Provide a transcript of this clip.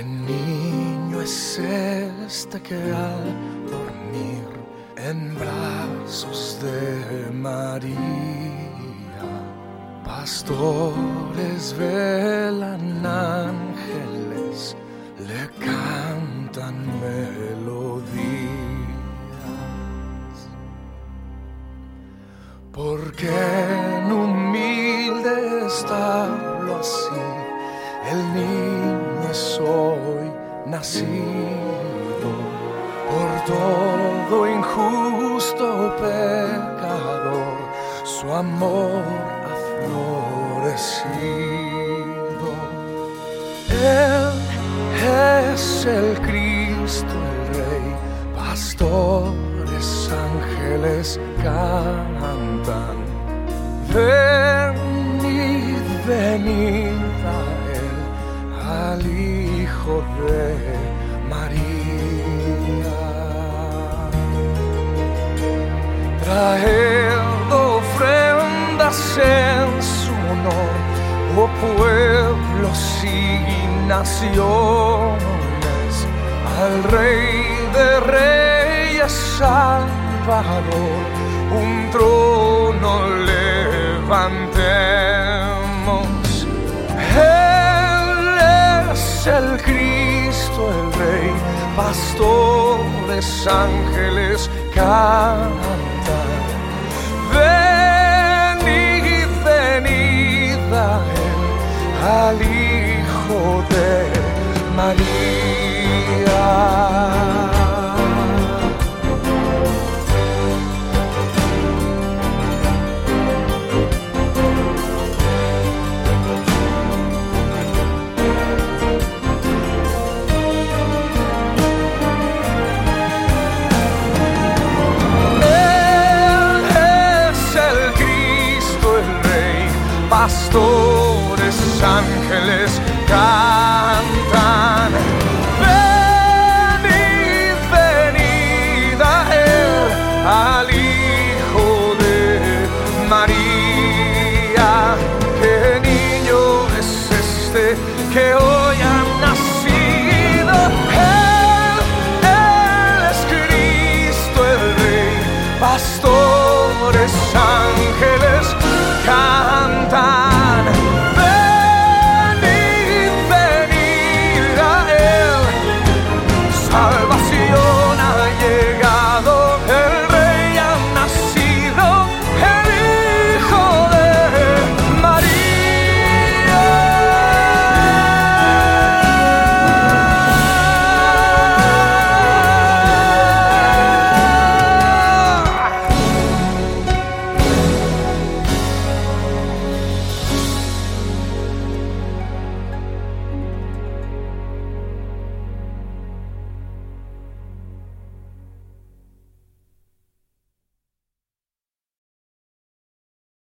¿Qué niño es este que al dormir en brazos de María, pastores velan ángeles, le cantan melodías? Porque en humilde establo así, el niño es hoy nacido por todo injusto pecador, su amor ha florecido. Él es el Cristo, el Rey, pastores, ángeles cantan. Venid, venid al Hijo de María. Traed ofrendas en su honor, oh pueblos y naciones, al Rey de Reyes Salvador, un trono levantemos. Es el Cristo, el Rey, pastores, ángeles cantan. Venid, venid a Él, al Hijo de María. pastores ángeles cantan. Venid, venid a él, al Hijo de María. ¿Qué niño es este que hoy?